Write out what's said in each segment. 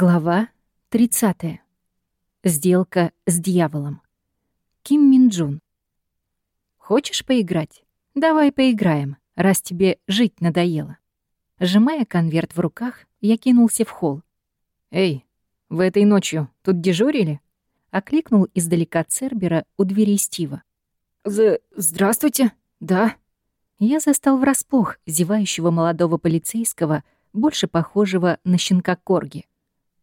Глава 30. Сделка с дьяволом. Ким Мин Джун. Хочешь поиграть? Давай поиграем, раз тебе жить надоело. Сжимая конверт в руках, я кинулся в холл. «Эй, вы этой ночью тут дежурили?» Окликнул издалека Цербера у дверей Стива. «З... здравствуйте. Да». Я застал врасплох зевающего молодого полицейского, больше похожего на щенка Корги.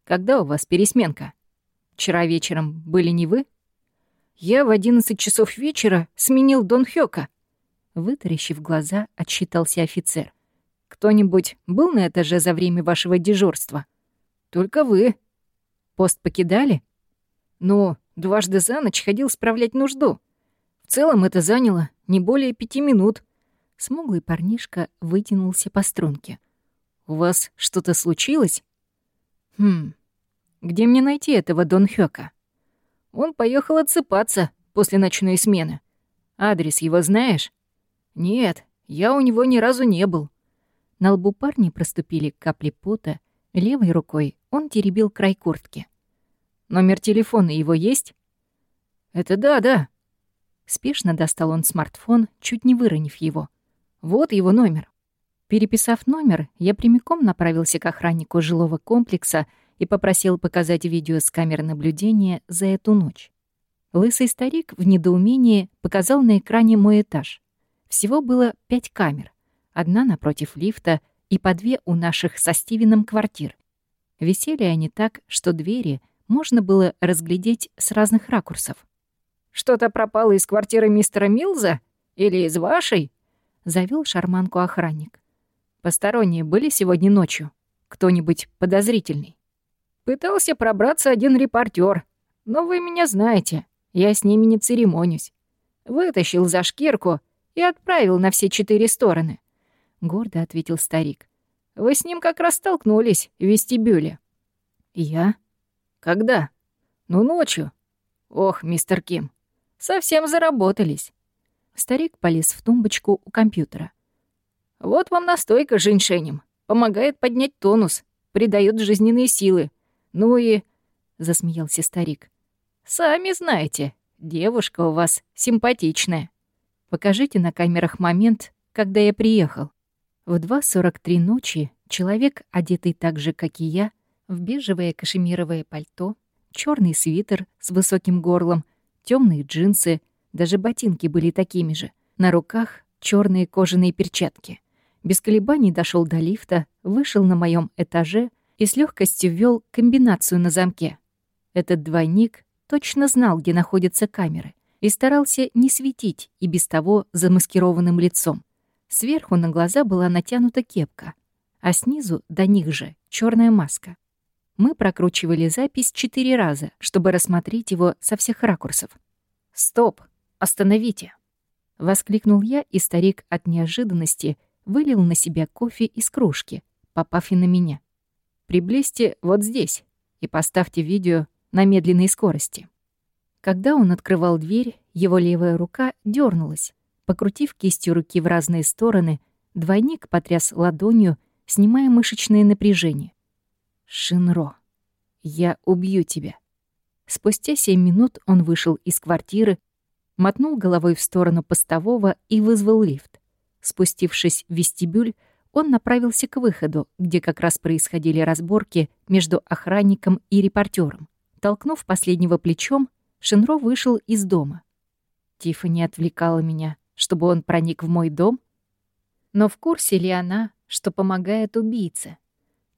Когда у вас пересменка? Вчера вечером были не вы? Я в одиннадцать часов вечера сменил Дон Хёка. Вытаращив глаза, отсчитался офицер. Кто-нибудь был на этаже за время вашего дежурства? Только вы. Пост покидали? Ну, дважды за ночь ходил справлять нужду. В целом это заняло не более пяти минут. Смуглый парнишка вытянулся по струнке. «У вас что-то случилось?» «Хм, где мне найти этого Дон Хёка? Он поехал отсыпаться после ночной смены. Адрес его знаешь? Нет, я у него ни разу не был. На лбу парня проступили капли пота, левой рукой он теребил край куртки. Номер телефона его есть? Это да, да. Спешно достал он смартфон, чуть не выронив его. Вот его номер. Переписав номер, я прямиком направился к охраннику жилого комплекса и попросил показать видео с камер наблюдения за эту ночь. Лысый старик в недоумении показал на экране мой этаж. Всего было пять камер. Одна напротив лифта и по две у наших со Стивеном квартир. Висели они так, что двери можно было разглядеть с разных ракурсов. «Что-то пропало из квартиры мистера Милза? Или из вашей?» — завел шарманку охранник. «Посторонние были сегодня ночью? Кто-нибудь подозрительный?» Пытался пробраться один репортер, но вы меня знаете, я с ними не церемонюсь. Вытащил за шкирку и отправил на все четыре стороны. Гордо ответил старик. Вы с ним как раз столкнулись в вестибюле. Я? Когда? Ну, ночью. Ох, мистер Ким, совсем заработались. Старик полез в тумбочку у компьютера. Вот вам настойка женьшенем. Помогает поднять тонус, придает жизненные силы. Ну и...» — засмеялся старик. «Сами знаете, девушка у вас симпатичная. Покажите на камерах момент, когда я приехал. В 2.43 ночи человек, одетый так же, как и я, в бежевое кашемировое пальто, черный свитер с высоким горлом, темные джинсы, даже ботинки были такими же, на руках черные кожаные перчатки. Без колебаний дошел до лифта, вышел на моем этаже и с легкостью ввел комбинацию на замке. Этот двойник точно знал, где находятся камеры, и старался не светить и без того замаскированным лицом. Сверху на глаза была натянута кепка, а снизу до них же черная маска. Мы прокручивали запись четыре раза, чтобы рассмотреть его со всех ракурсов. «Стоп! Остановите!» — воскликнул я, и старик от неожиданности вылил на себя кофе из кружки, попав и на меня. Приблизьте вот здесь и поставьте видео на медленной скорости. Когда он открывал дверь, его левая рука дернулась. Покрутив кистью руки в разные стороны, двойник потряс ладонью, снимая мышечное напряжение. «Шинро, я убью тебя». Спустя семь минут он вышел из квартиры, мотнул головой в сторону постового и вызвал лифт. Спустившись в вестибюль, он направился к выходу, где как раз происходили разборки между охранником и репортером. Толкнув последнего плечом, Шинро вышел из дома. Тиффани отвлекала меня, чтобы он проник в мой дом. Но в курсе ли она, что помогает убийце?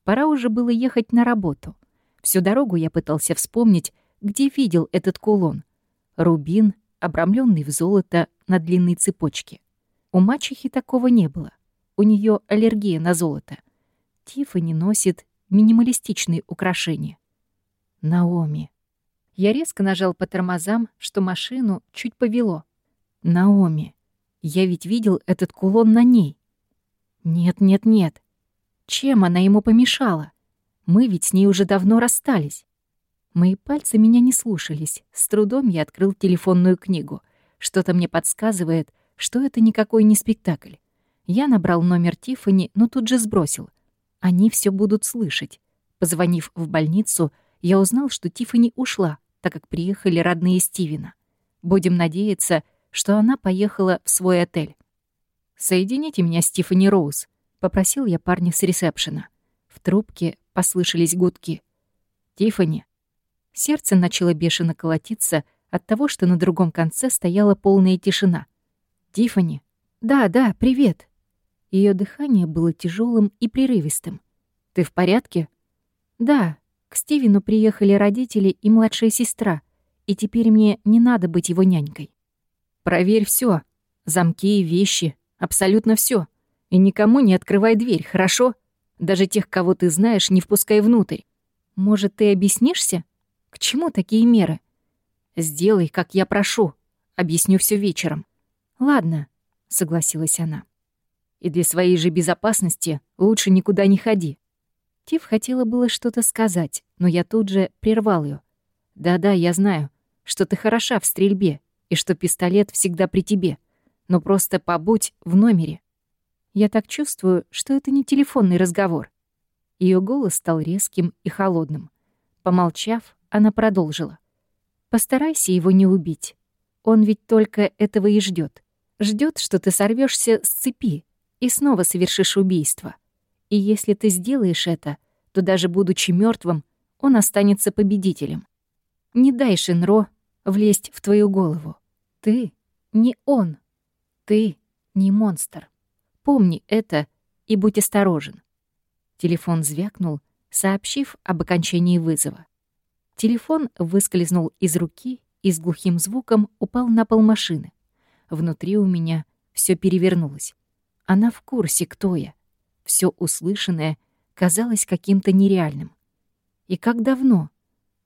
Пора уже было ехать на работу. Всю дорогу я пытался вспомнить, где видел этот кулон. Рубин, обрамленный в золото на длинной цепочке. У мачехи такого не было. У нее аллергия на золото. Тиффани носит минималистичные украшения. Наоми. Я резко нажал по тормозам, что машину чуть повело. Наоми. Я ведь видел этот кулон на ней. Нет, нет, нет. Чем она ему помешала? Мы ведь с ней уже давно расстались. Мои пальцы меня не слушались. С трудом я открыл телефонную книгу. Что-то мне подсказывает, что это никакой не спектакль. Я набрал номер Тифани, но тут же сбросил. Они все будут слышать. Позвонив в больницу, я узнал, что Тиффани ушла, так как приехали родные Стивена. Будем надеяться, что она поехала в свой отель. «Соедините меня с Тиффани Роуз», — попросил я парня с ресепшена. В трубке послышались гудки. «Тиффани». Сердце начало бешено колотиться от того, что на другом конце стояла полная тишина. «Тиффани». «Да, да, привет». Ее дыхание было тяжелым и прерывистым. «Ты в порядке?» «Да, к Стивену приехали родители и младшая сестра, и теперь мне не надо быть его нянькой». «Проверь все, замки и вещи, абсолютно все, и никому не открывай дверь, хорошо? Даже тех, кого ты знаешь, не впускай внутрь. Может, ты объяснишься? К чему такие меры? Сделай, как я прошу. Объясню все вечером. Ладно, согласилась она. И для своей же безопасности лучше никуда не ходи. Тиф хотела было что-то сказать, но я тут же прервал ее. Да-да, я знаю, что ты хороша в стрельбе и что пистолет всегда при тебе. Но просто побудь в номере. Я так чувствую, что это не телефонный разговор. Ее голос стал резким и холодным. Помолчав, она продолжила. «Постарайся его не убить. Он ведь только этого и ждет. Ждет, что ты сорвешься с цепи и снова совершишь убийство. И если ты сделаешь это, то даже будучи мертвым, он останется победителем. Не дай Шинро влезть в твою голову. Ты не он. Ты не монстр. Помни это и будь осторожен. Телефон звякнул, сообщив об окончании вызова. Телефон выскользнул из руки и с глухим звуком упал на пол машины. Внутри у меня все перевернулось. Она в курсе, кто я. Все услышанное казалось каким-то нереальным. И как давно?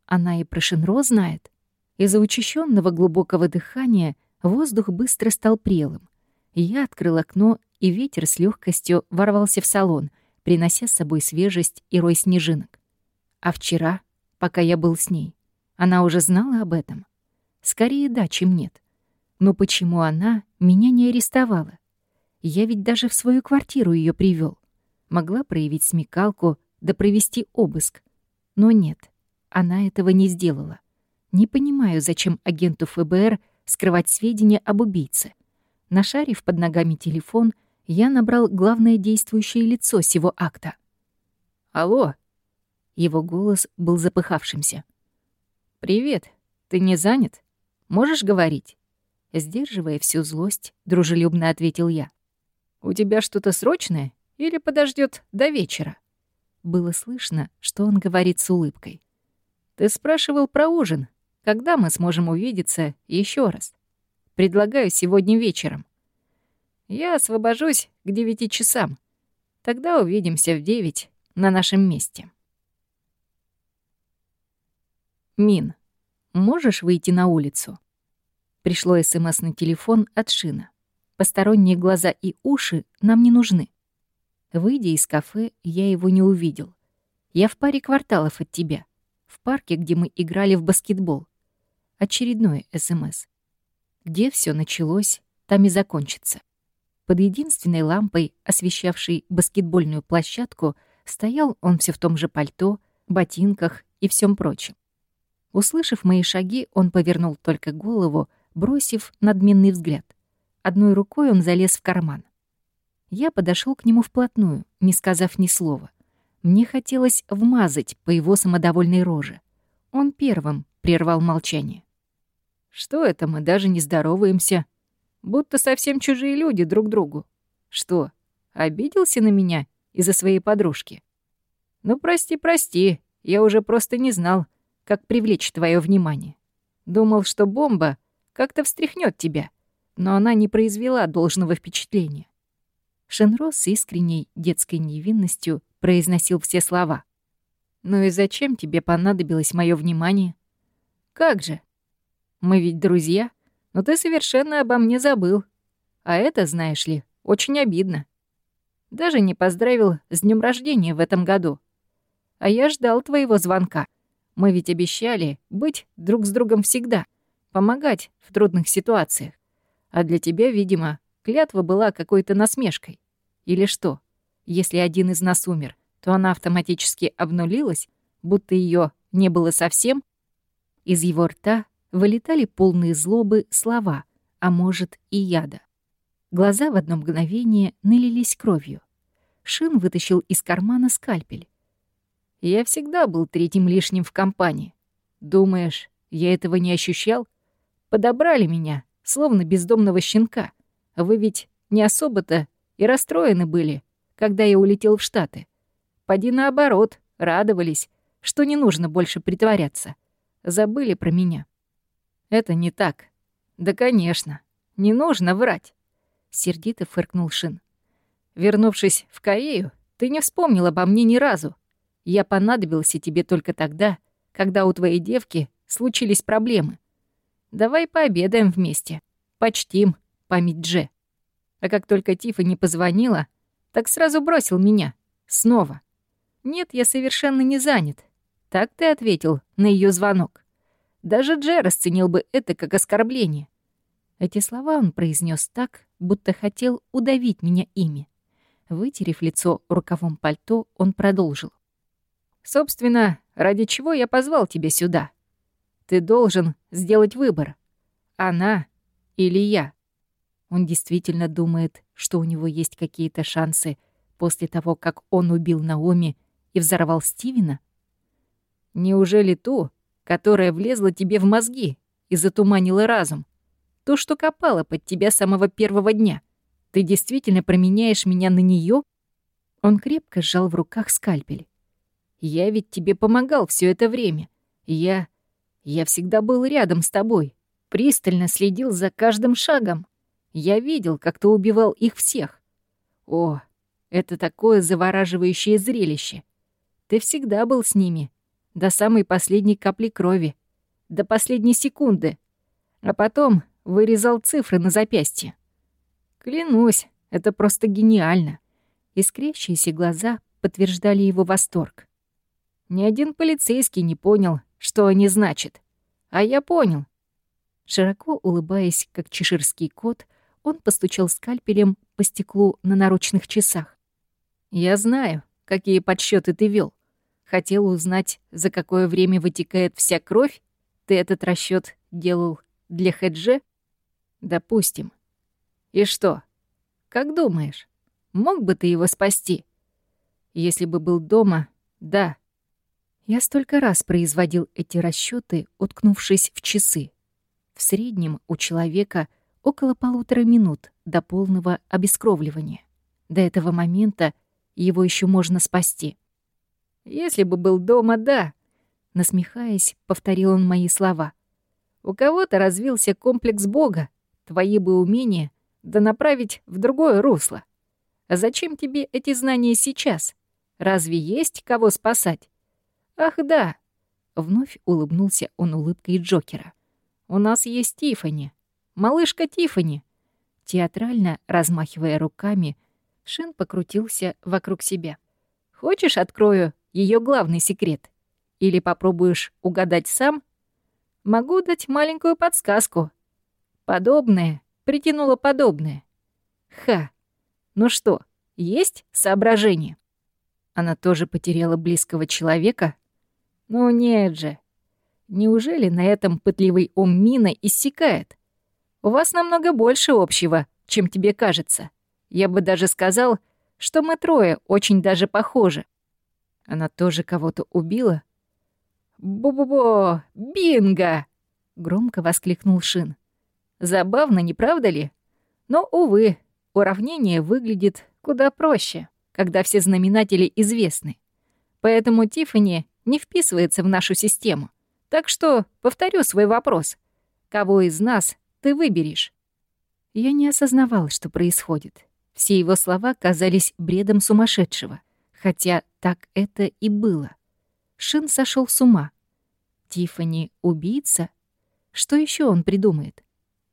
Она и про Шинро знает. Из-за учащенного глубокого дыхания воздух быстро стал прелым. Я открыл окно, и ветер с легкостью ворвался в салон — принося с собой свежесть и рой снежинок. А вчера, пока я был с ней, она уже знала об этом? Скорее да, чем нет. Но почему она меня не арестовала? Я ведь даже в свою квартиру ее привел. Могла проявить смекалку, да провести обыск. Но нет, она этого не сделала. Не понимаю, зачем агенту ФБР скрывать сведения об убийце. Нашарив под ногами телефон, я набрал главное действующее лицо сего акта. «Алло!» Его голос был запыхавшимся. «Привет. Ты не занят? Можешь говорить?» Сдерживая всю злость, дружелюбно ответил я. «У тебя что-то срочное или подождет до вечера?» Было слышно, что он говорит с улыбкой. «Ты спрашивал про ужин. Когда мы сможем увидеться еще раз? Предлагаю сегодня вечером. Я освобожусь к девяти часам. Тогда увидимся в девять на нашем месте. Мин, можешь выйти на улицу? Пришло СМС на телефон от Шина. Посторонние глаза и уши нам не нужны. Выйдя из кафе, я его не увидел. Я в паре кварталов от тебя. В парке, где мы играли в баскетбол. Очередное СМС. Где все началось, там и закончится. Под единственной лампой, освещавшей баскетбольную площадку, стоял он все в том же пальто, ботинках и всем прочем. Услышав мои шаги, он повернул только голову, бросив надменный взгляд. Одной рукой он залез в карман. Я подошел к нему вплотную, не сказав ни слова. Мне хотелось вмазать по его самодовольной роже. Он первым прервал молчание. «Что это мы даже не здороваемся?» будто совсем чужие люди друг другу. Что, обиделся на меня из-за своей подружки? Ну, прости, прости, я уже просто не знал, как привлечь твое внимание. Думал, что бомба как-то встряхнет тебя, но она не произвела должного впечатления. Шенро с искренней детской невинностью произносил все слова. «Ну и зачем тебе понадобилось мое внимание?» «Как же? Мы ведь друзья?» но ты совершенно обо мне забыл. А это, знаешь ли, очень обидно. Даже не поздравил с днем рождения в этом году. А я ждал твоего звонка. Мы ведь обещали быть друг с другом всегда, помогать в трудных ситуациях. А для тебя, видимо, клятва была какой-то насмешкой. Или что? Если один из нас умер, то она автоматически обнулилась, будто ее не было совсем. Из его рта вылетали полные злобы слова, а может и яда. Глаза в одно мгновение налились кровью. Шин вытащил из кармана скальпель. «Я всегда был третьим лишним в компании. Думаешь, я этого не ощущал? Подобрали меня, словно бездомного щенка. Вы ведь не особо-то и расстроены были, когда я улетел в Штаты. Поди наоборот, радовались, что не нужно больше притворяться. Забыли про меня. Это не так. Да, конечно, не нужно врать. Сердито фыркнул Шин. Вернувшись в Корею, ты не вспомнил обо мне ни разу. Я понадобился тебе только тогда, когда у твоей девки случились проблемы. Давай пообедаем вместе. Почтим память Дже. А как только Тифа не позвонила, так сразу бросил меня. Снова. Нет, я совершенно не занят. Так ты ответил на ее звонок. Даже Дже расценил бы это как оскорбление. Эти слова он произнес так, будто хотел удавить меня ими. Вытерев лицо рукавом пальто, он продолжил. «Собственно, ради чего я позвал тебя сюда? Ты должен сделать выбор. Она или я. Он действительно думает, что у него есть какие-то шансы после того, как он убил Наоми и взорвал Стивена? Неужели ту, которая влезла тебе в мозги и затуманила разум? То, что копала под тебя с самого первого дня. Ты действительно променяешь меня на нее? Он крепко сжал в руках скальпель. Я ведь тебе помогал все это время. Я... Я всегда был рядом с тобой. Пристально следил за каждым шагом. Я видел, как ты убивал их всех. О, это такое завораживающее зрелище. Ты всегда был с ними. До самой последней капли крови. До последней секунды. А потом вырезал цифры на запястье. Клянусь, это просто гениально. Искрящиеся глаза подтверждали его восторг. Ни один полицейский не понял, что они значат. А я понял. Широко улыбаясь, как чеширский кот, он постучал скальпелем по стеклу на наручных часах. «Я знаю, какие подсчеты ты вел. Хотел узнать, за какое время вытекает вся кровь? Ты этот расчет делал для Хэджи? Допустим. И что? Как думаешь, мог бы ты его спасти? Если бы был дома, да. Я столько раз производил эти расчеты, уткнувшись в часы. В среднем у человека — около полутора минут до полного обескровливания. До этого момента его еще можно спасти. «Если бы был дома, да», — насмехаясь, повторил он мои слова. «У кого-то развился комплекс Бога, твои бы умения да направить в другое русло. А зачем тебе эти знания сейчас? Разве есть кого спасать?» «Ах, да!» — вновь улыбнулся он улыбкой Джокера. «У нас есть Тифани, Малышка Тифани. Театрально размахивая руками, Шин покрутился вокруг себя. Хочешь, открою ее главный секрет? Или попробуешь угадать сам? Могу дать маленькую подсказку. Подобное притянуло подобное. Ха. Ну что, есть соображение? Она тоже потеряла близкого человека? Ну нет же. Неужели на этом пытливый ум Мина иссякает? У вас намного больше общего, чем тебе кажется. Я бы даже сказал, что мы трое очень даже похожи. Она тоже кого-то убила? «Бу-бу-бу! Бинго!» — громко воскликнул Шин. «Забавно, не правда ли? Но, увы, уравнение выглядит куда проще, когда все знаменатели известны. Поэтому Тиффани не вписывается в нашу систему. Так что повторю свой вопрос. Кого из нас ты выберешь». Я не осознавал, что происходит. Все его слова казались бредом сумасшедшего, хотя так это и было. Шин сошел с ума. Тифани убийца? Что еще он придумает?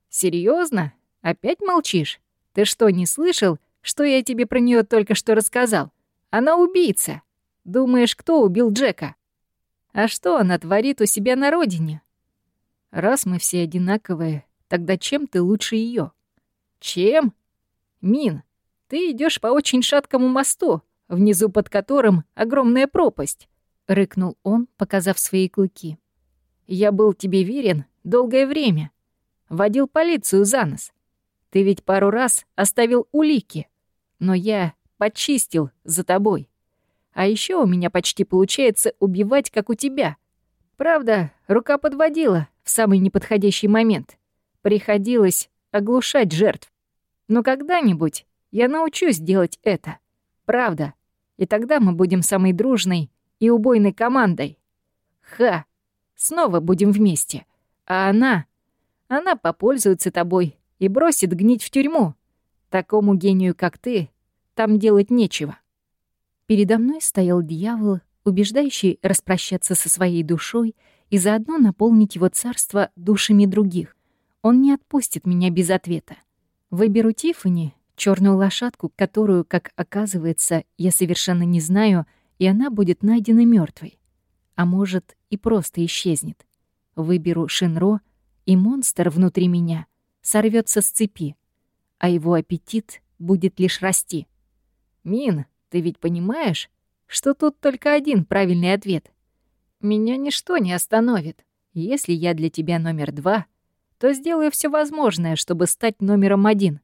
Серьезно? Опять молчишь? Ты что, не слышал, что я тебе про нее только что рассказал? Она убийца. Думаешь, кто убил Джека? А что она творит у себя на родине? Раз мы все одинаковые, Тогда чем ты лучше ее? Чем? Мин, ты идешь по очень шаткому мосту, внизу под которым огромная пропасть», — рыкнул он, показав свои клыки. «Я был тебе верен долгое время. Водил полицию за нос. Ты ведь пару раз оставил улики, но я почистил за тобой. А еще у меня почти получается убивать, как у тебя. Правда, рука подводила в самый неподходящий момент. Приходилось оглушать жертв. Но когда-нибудь я научусь делать это. Правда. И тогда мы будем самой дружной и убойной командой. Ха! Снова будем вместе. А она... Она попользуется тобой и бросит гнить в тюрьму. Такому гению, как ты, там делать нечего. Передо мной стоял дьявол, убеждающий распрощаться со своей душой и заодно наполнить его царство душами других. Он не отпустит меня без ответа. Выберу Тифани, черную лошадку, которую, как оказывается, я совершенно не знаю, и она будет найдена мертвой. А может, и просто исчезнет. Выберу Шинро, и монстр внутри меня сорвется с цепи, а его аппетит будет лишь расти. «Мин, ты ведь понимаешь, что тут только один правильный ответ? Меня ничто не остановит. Если я для тебя номер два, то сделаю все возможное, чтобы стать номером один.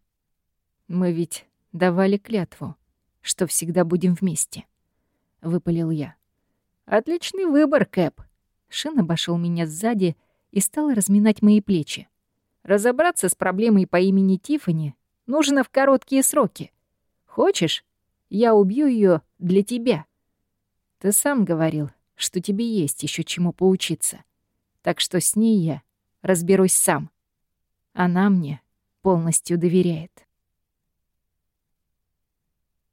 Мы ведь давали клятву, что всегда будем вместе», — выпалил я. «Отличный выбор, Кэп». Шин обошел меня сзади и стал разминать мои плечи. Разобраться с проблемой по имени Тифани нужно в короткие сроки. Хочешь, я убью ее для тебя. Ты сам говорил, что тебе есть еще чему поучиться. Так что с ней я разберусь сам. Она мне полностью доверяет.